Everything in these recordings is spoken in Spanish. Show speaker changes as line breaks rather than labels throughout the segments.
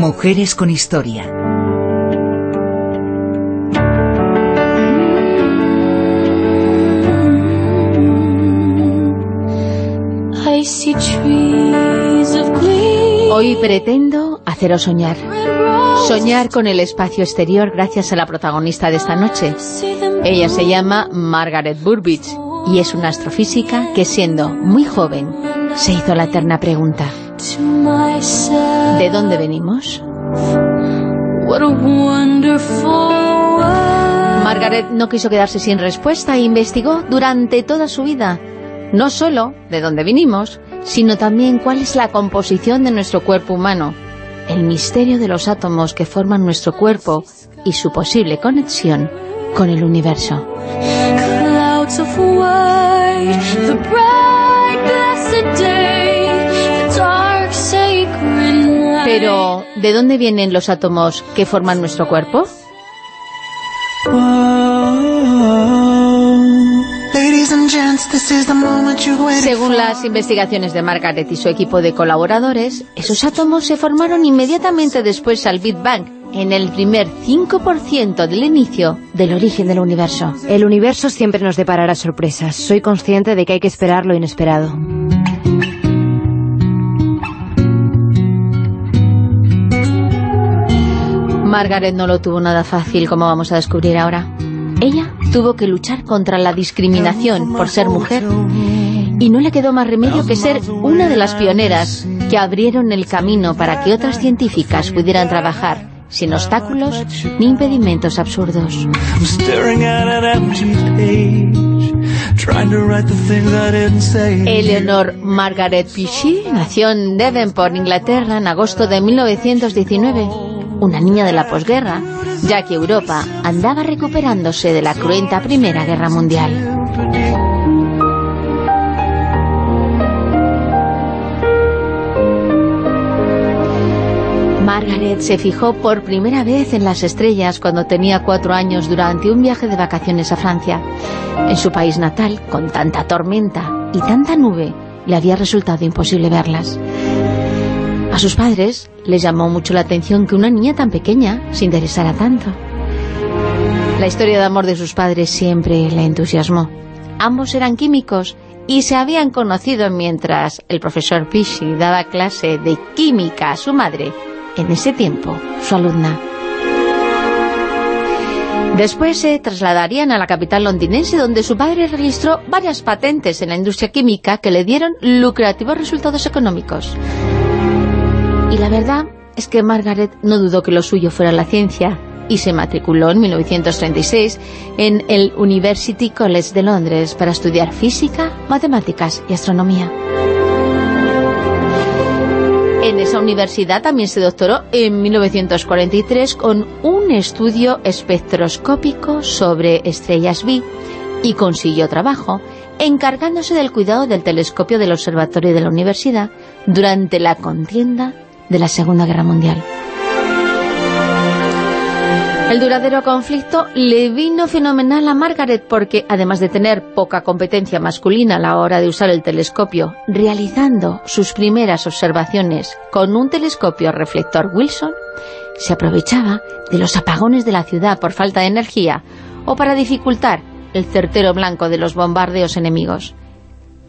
Mujeres con historia.
Hoy pretendo haceros soñar. Soñar con el espacio exterior gracias a la protagonista de esta noche. Ella se llama Margaret Burbidge y es una astrofísica que siendo muy joven se hizo la eterna pregunta ¿De dónde venimos? Margaret no quiso quedarse sin respuesta e investigó durante toda su vida no solo de dónde vinimos, sino también cuál es la composición de nuestro cuerpo humano, el misterio de los átomos que forman nuestro cuerpo y su posible conexión con el universo. Pero, ¿de dónde vienen los átomos que forman nuestro cuerpo? Según las investigaciones de Margaret y su equipo de colaboradores, esos átomos se formaron inmediatamente después al Big Bang, en el primer 5% del inicio del origen del universo.
El universo siempre nos deparará sorpresas. Soy consciente de que hay que esperar lo inesperado.
Margaret no lo tuvo nada fácil, como vamos a descubrir ahora. Ella tuvo que luchar contra la discriminación por ser mujer y no le quedó más remedio que ser una de las pioneras que abrieron el camino para que otras científicas pudieran trabajar sin obstáculos ni impedimentos absurdos. Eleanor Margaret Pichy nació en Devonport, Inglaterra, en agosto de 1919. Una niña de la posguerra, ya que Europa andaba recuperándose de la cruenta Primera Guerra Mundial. Margaret se fijó por primera vez en las estrellas cuando tenía cuatro años durante un viaje de vacaciones a Francia. En su país natal, con tanta tormenta y tanta nube, le había resultado imposible verlas. A sus padres les llamó mucho la atención que una niña tan pequeña se interesara tanto. La historia de amor de sus padres siempre le entusiasmó. Ambos eran químicos y se habían conocido mientras el profesor Pishy daba clase de química a su madre, en ese tiempo su alumna. Después se trasladarían a la capital londinense donde su padre registró varias patentes en la industria química que le dieron lucrativos resultados económicos. Y la verdad es que Margaret no dudó que lo suyo fuera la ciencia y se matriculó en 1936 en el University College de Londres para estudiar física, matemáticas y astronomía. En esa universidad también se doctoró en 1943 con un estudio espectroscópico sobre estrellas B y consiguió trabajo encargándose del cuidado del telescopio del observatorio de la universidad durante la contienda de la Segunda Guerra Mundial. El duradero conflicto le vino fenomenal a Margaret porque, además de tener poca competencia masculina a la hora de usar el telescopio, realizando sus primeras observaciones con un telescopio reflector Wilson, se aprovechaba de los apagones de la ciudad por falta de energía o para dificultar el certero blanco de los bombardeos enemigos.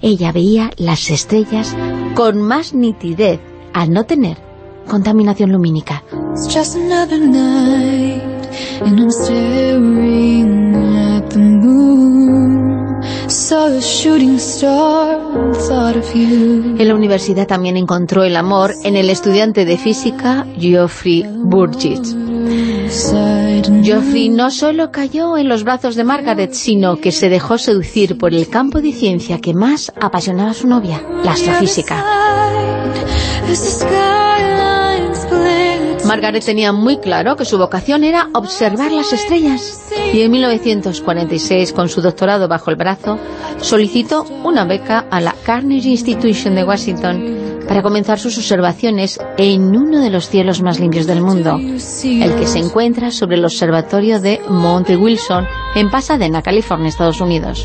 Ella veía las estrellas con más nitidez al no tener contaminación lumínica. En la universidad también encontró el amor en el estudiante de física Geoffrey Burgess. Geoffrey no solo cayó en los brazos de Margaret, sino que se dejó seducir por el campo de ciencia que más apasionaba a su novia, la astrofísica. Margaret tenía muy claro que su vocación era observar las estrellas y en 1946, con su doctorado bajo el brazo, solicitó una beca a la Carnegie Institution de Washington para comenzar sus observaciones en uno de los cielos más limpios del mundo, el que se encuentra sobre el observatorio de Monte Wilson en Pasadena, California, Estados Unidos.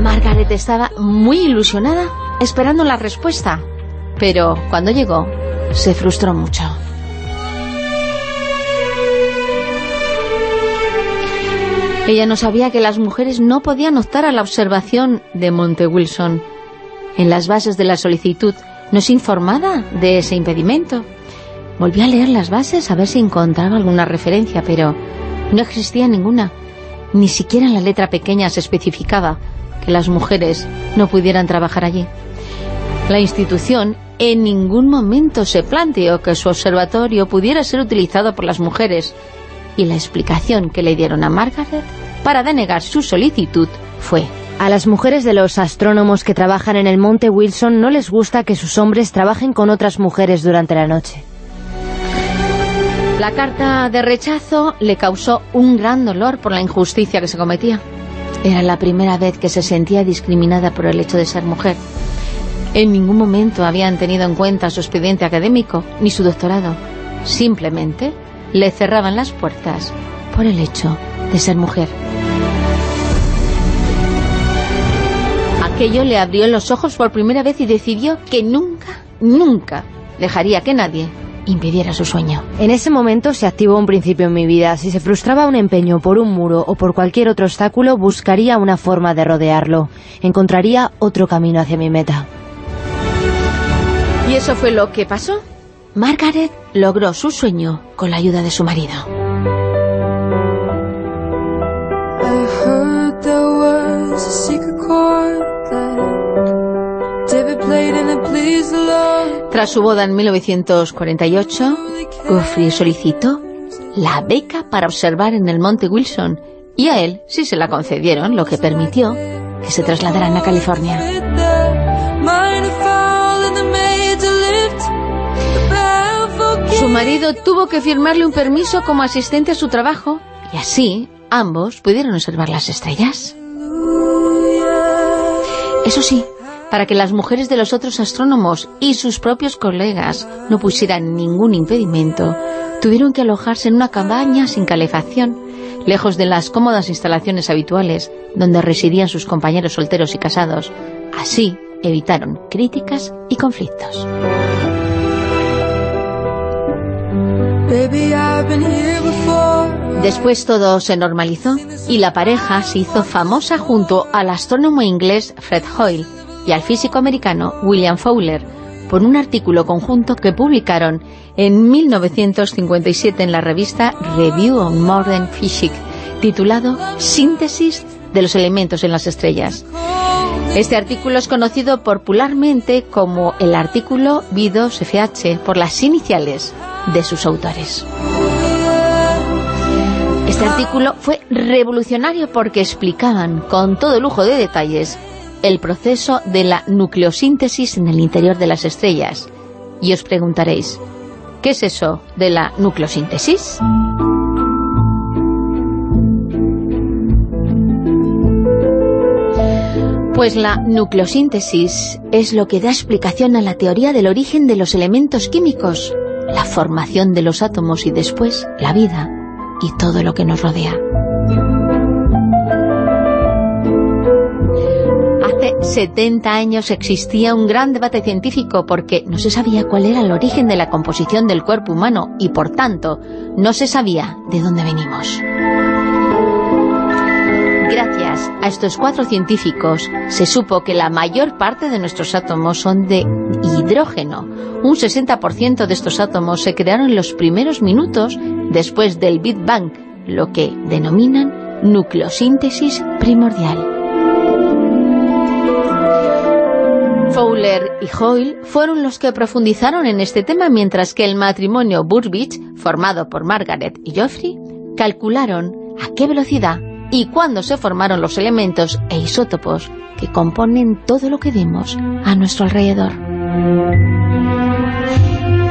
Margaret estaba muy ilusionada esperando la respuesta Pero cuando llegó, se frustró mucho. Ella no sabía que las mujeres no podían optar a la observación de Monte Wilson. En las bases de la solicitud no se informaba de ese impedimento. Volví a leer las bases a ver si encontraba alguna referencia, pero no existía ninguna. Ni siquiera en la letra pequeña se especificaba que las mujeres no pudieran trabajar allí. La institución en ningún momento se planteó que su observatorio pudiera ser utilizado por las mujeres y la explicación que le dieron a Margaret para denegar su solicitud fue
a las mujeres de los astrónomos que trabajan en el Monte Wilson no les gusta que sus hombres trabajen con otras mujeres durante la noche.
La carta de rechazo le causó un gran dolor por la injusticia que se cometía. Era la primera vez que se sentía discriminada por el hecho de ser mujer. En ningún momento habían tenido en cuenta su expediente académico ni su doctorado. Simplemente le cerraban las puertas por el hecho de ser mujer. Aquello le abrió los ojos por primera vez y decidió que nunca, nunca dejaría que nadie impidiera su sueño.
En ese momento se activó un principio en mi vida. Si se frustraba un empeño por un muro o por cualquier otro obstáculo, buscaría una forma de rodearlo. Encontraría otro camino hacia mi meta.
Y eso fue lo que pasó. Margaret logró su sueño con la ayuda de su marido. Tras su boda en 1948, Geoffrey solicitó la beca para observar en el Monte Wilson y a él sí se la concedieron, lo que permitió que se trasladaran a California. Marido tuvo que firmarle un permiso como asistente a su trabajo y así ambos pudieron observar las estrellas. Eso sí, para que las mujeres de los otros astrónomos y sus propios colegas no pusieran ningún impedimento, tuvieron que alojarse en una cabaña sin calefacción, lejos de las cómodas instalaciones habituales donde residían sus compañeros solteros y casados. Así evitaron críticas y conflictos. Después todo se normalizó y la pareja se hizo famosa junto al astrónomo inglés Fred Hoyle y al físico americano William Fowler por un artículo conjunto que publicaron en 1957 en la revista Review of Modern Physics titulado Síntesis de los elementos en las estrellas. Este artículo es conocido popularmente como el artículo B2FH por las iniciales de sus autores. Este artículo fue revolucionario porque explicaban con todo lujo de detalles el proceso de la nucleosíntesis en el interior de las estrellas. Y os preguntaréis, ¿qué es eso de la nucleosíntesis? Pues la nucleosíntesis es lo que da explicación a la teoría del origen de los elementos químicos, la formación de los átomos y después la vida y todo lo que nos rodea. 70 años existía un gran debate científico porque no se sabía cuál era el origen de la composición del cuerpo humano y, por tanto, no se sabía de dónde venimos. Gracias a estos cuatro científicos se supo que la mayor parte de nuestros átomos son de hidrógeno. Un 60% de estos átomos se crearon en los primeros minutos después del Big Bang, lo que denominan nucleosíntesis primordial. Fowler y Hoyle fueron los que profundizaron en este tema, mientras que el matrimonio Burbidge, formado por Margaret y Geoffrey, calcularon a qué velocidad y cuándo se formaron los elementos e isótopos que componen todo lo que vemos a nuestro alrededor.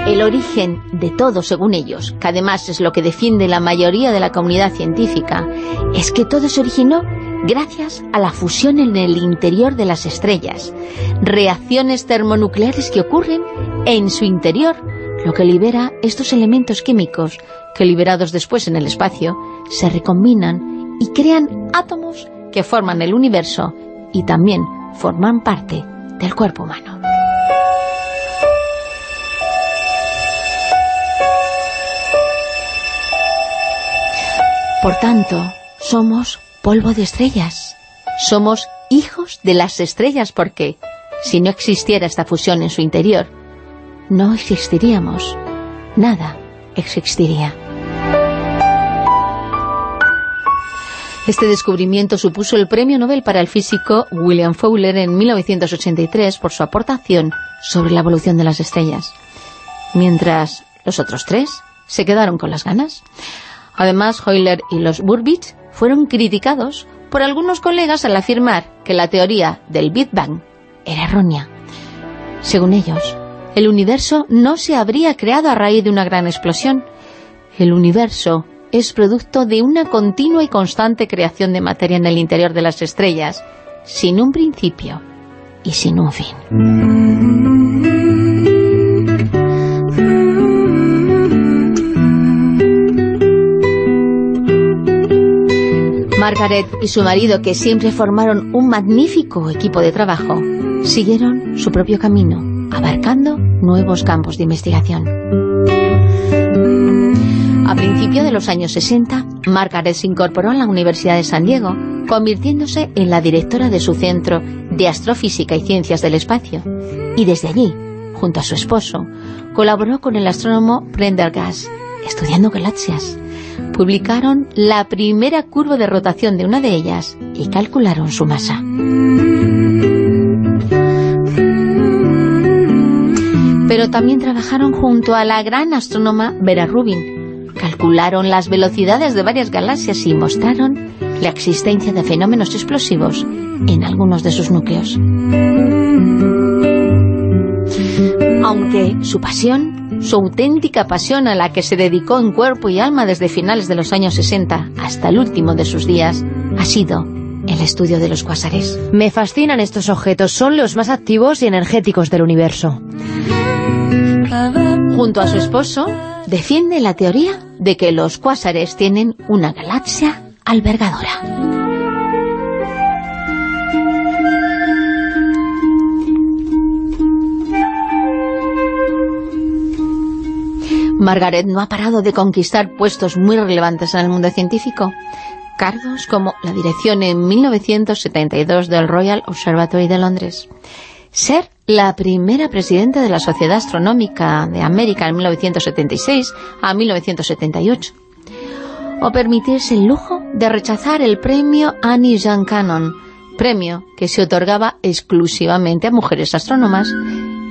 El origen de todo, según ellos, que además es lo que defiende la mayoría de la comunidad científica, es que todo se originó gracias a la fusión en el interior de las estrellas, reacciones termonucleares que ocurren en su interior, lo que libera estos elementos químicos que liberados después en el espacio se recombinan y crean átomos que forman el universo y también forman parte del cuerpo humano. Por tanto, somos polvo de estrellas. Somos hijos de las estrellas porque, si no existiera esta fusión en su interior, no existiríamos. Nada existiría. Este descubrimiento supuso el premio Nobel para el físico William Fowler en 1983 por su aportación sobre la evolución de las estrellas. Mientras los otros tres se quedaron con las ganas. Además, Euler y los Burbidge fueron criticados por algunos colegas al afirmar que la teoría del Big Bang era errónea. Según ellos, el universo no se habría creado a raíz de una gran explosión. El universo es producto de una continua y constante creación de materia en el interior de las estrellas, sin un principio y sin un fin. Margaret y su marido, que siempre formaron un magnífico equipo de trabajo, siguieron su propio camino, abarcando nuevos campos de investigación. A principios de los años 60, Margaret se incorporó a la Universidad de San Diego, convirtiéndose en la directora de su Centro de Astrofísica y Ciencias del Espacio. Y desde allí, junto a su esposo, colaboró con el astrónomo Prendergast, estudiando galaxias. Publicaron la primera curva de rotación de una de ellas y calcularon su masa. Pero también trabajaron junto a la gran astrónoma Vera Rubin, calcularon las velocidades de varias galaxias y mostraron la existencia de fenómenos explosivos en algunos de sus núcleos. Aunque su pasión, su auténtica pasión a la que se dedicó en cuerpo y alma desde finales de los años 60 hasta el último de sus días, ha sido el estudio de los cuásares.
Me fascinan estos objetos, son los más activos y energéticos del universo.
Junto a su esposo, defiende la teoría de que los cuásares tienen una galaxia albergadora. Margaret no ha parado de conquistar puestos muy relevantes en el mundo científico, cargos como la dirección en 1972 del Royal Observatory de Londres, ser la primera presidenta de la Sociedad Astronómica de América en 1976 a 1978, o permitirse el lujo de rechazar el premio Annie Jean Cannon, premio que se otorgaba exclusivamente a mujeres astrónomas,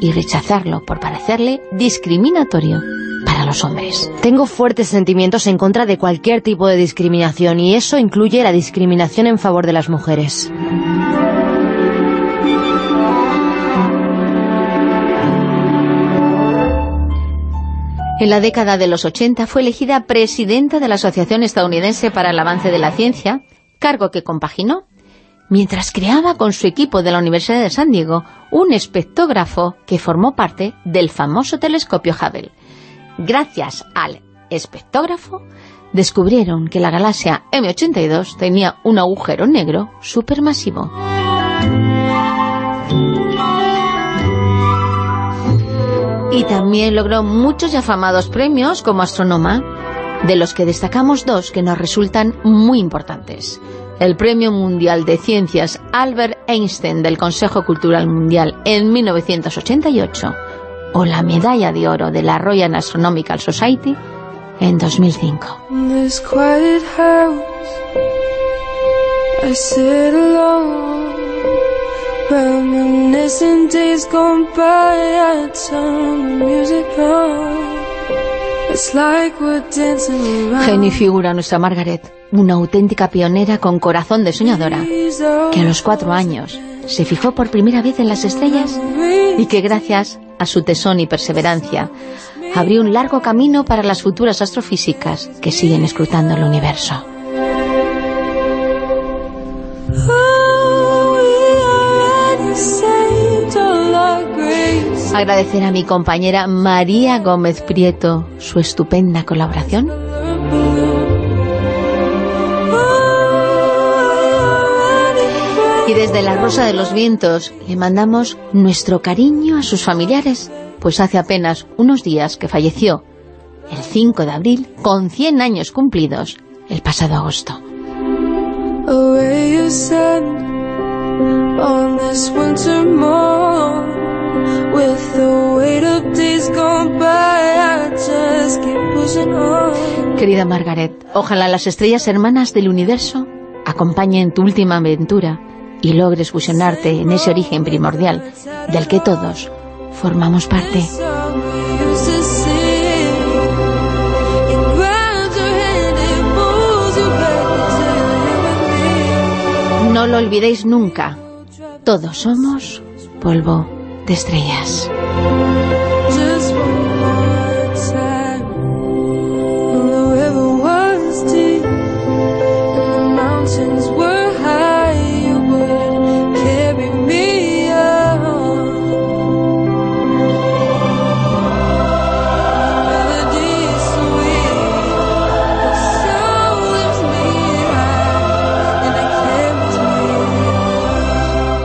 y rechazarlo por parecerle discriminatorio para los hombres.
Tengo fuertes sentimientos en contra de cualquier tipo de discriminación, y eso incluye la discriminación en favor de las mujeres.
En la década de los 80 fue elegida presidenta de la Asociación Estadounidense para el Avance de la Ciencia, cargo que compaginó, mientras creaba con su equipo de la Universidad de San Diego un espectógrafo que formó parte del famoso telescopio Hubble. Gracias al espectógrafo, descubrieron que la galaxia M82 tenía un agujero negro supermasivo. Y también logró muchos y afamados premios como astrónoma, de los que destacamos dos que nos resultan muy importantes. El Premio Mundial de Ciencias Albert Einstein del Consejo Cultural Mundial en 1988 o la Medalla de Oro de la Royal Astronomical Society en 2005. Genio figura nuestra Margaret, una auténtica pionera con corazón de soñadora, que a los cuatro años se fijó por primera vez en las estrellas y que gracias a su tesón y perseverancia abrió un largo camino para las futuras astrofísicas que siguen escrutando el universo. Agradecer a mi compañera María Gómez Prieto su estupenda colaboración. Y desde la Rosa de los Vientos le mandamos nuestro cariño a sus familiares, pues hace apenas unos días que falleció, el 5 de abril, con 100 años cumplidos, el pasado agosto. Querida Margaret, ojalá las estrellas hermanas del universo acompañen tu última aventura y logres fusionarte en ese origen primordial del que todos formamos parte. No lo olvidéis nunca. Todos somos polvo de estrellas.